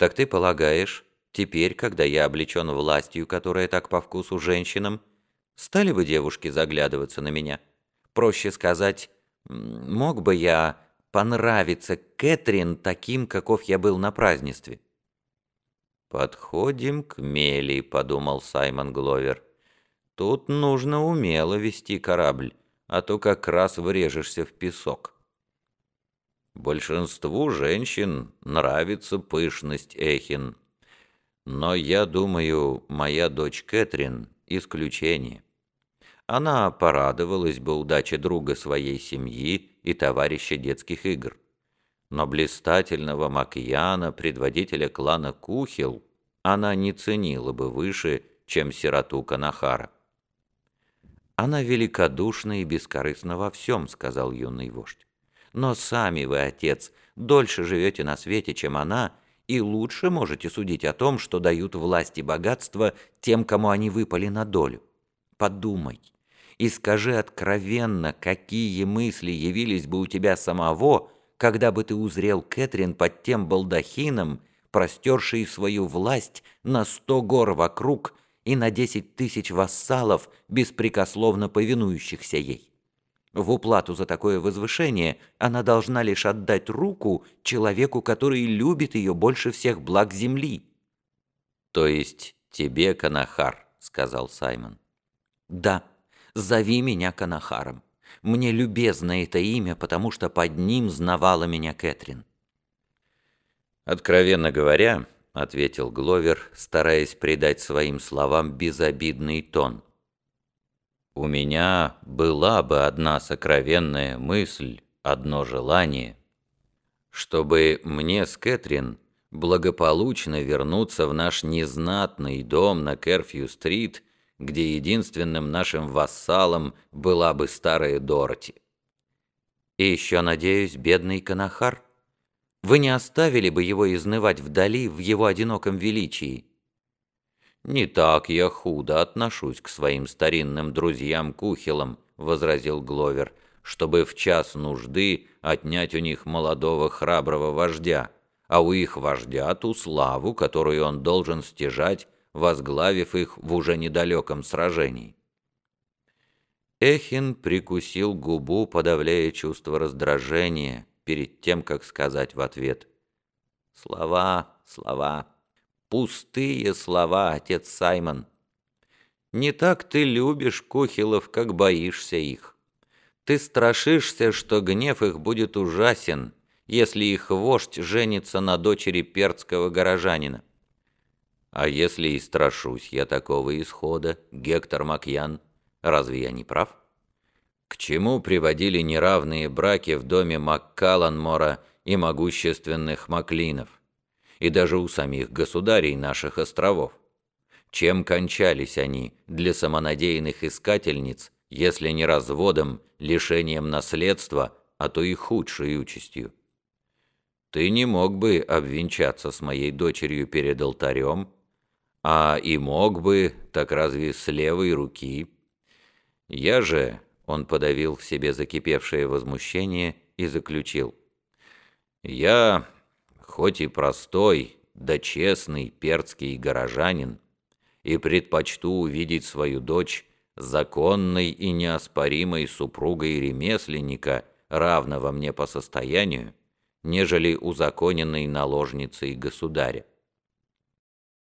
Так ты полагаешь, теперь, когда я облечен властью, которая так по вкусу женщинам, стали бы девушки заглядываться на меня? Проще сказать, мог бы я понравиться Кэтрин таким, каков я был на празднестве?» «Подходим к мели», — подумал Саймон Гловер. «Тут нужно умело вести корабль, а то как раз врежешься в песок». Большинству женщин нравится пышность Эхин. Но я думаю, моя дочь Кэтрин – исключение. Она порадовалась бы удаче друга своей семьи и товарища детских игр. Но блистательного Макьяна, предводителя клана Кухил, она не ценила бы выше, чем сироту Канахара. «Она великодушна и бескорыстна во всем», — сказал юный вождь. Но сами вы, отец, дольше живете на свете, чем она, и лучше можете судить о том, что дают власть и богатство тем, кому они выпали на долю. Подумай и скажи откровенно, какие мысли явились бы у тебя самого, когда бы ты узрел Кэтрин под тем балдахином, простерший свою власть на сто гор вокруг и на десять тысяч вассалов, беспрекословно повинующихся ей. В уплату за такое возвышение она должна лишь отдать руку человеку, который любит ее больше всех благ земли. «То есть тебе, Канахар», — сказал Саймон. «Да, зови меня Канахаром. Мне любезно это имя, потому что под ним знавала меня Кэтрин». «Откровенно говоря», — ответил Гловер, стараясь придать своим словам безобидный тон, — у меня была бы одна сокровенная мысль, одно желание, чтобы мне с Кэтрин благополучно вернуться в наш незнатный дом на Керфью-стрит, где единственным нашим вассалом была бы старая Дороти. И еще, надеюсь, бедный Канахар, вы не оставили бы его изнывать вдали в его одиноком величии, «Не так я худо отношусь к своим старинным друзьям-кухилам», — возразил Гловер, «чтобы в час нужды отнять у них молодого храброго вождя, а у их вождя ту славу, которую он должен стяжать, возглавив их в уже недалеком сражении». Эхин прикусил губу, подавляя чувство раздражения, перед тем, как сказать в ответ «Слова, слова». Пустые слова, отец Саймон. Не так ты любишь кухилов, как боишься их. Ты страшишься, что гнев их будет ужасен, если их вождь женится на дочери перцкого горожанина. А если и страшусь я такого исхода, Гектор Макьян, разве я не прав? К чему приводили неравные браки в доме Маккаланмора и могущественных Маклинов? И даже у самих государей наших островов. Чем кончались они для самонадеянных искательниц, если не разводом, лишением наследства, а то и худшей участью? Ты не мог бы обвенчаться с моей дочерью перед алтарем, а и мог бы, так разве с левой руки? Я же, он подавил в себе закипевшее возмущение и заключил, я хоть и простой, да честный перцкий горожанин, и предпочту увидеть свою дочь законной и неоспоримой супругой ремесленника, равного мне по состоянию, нежели узаконенной наложницей государя.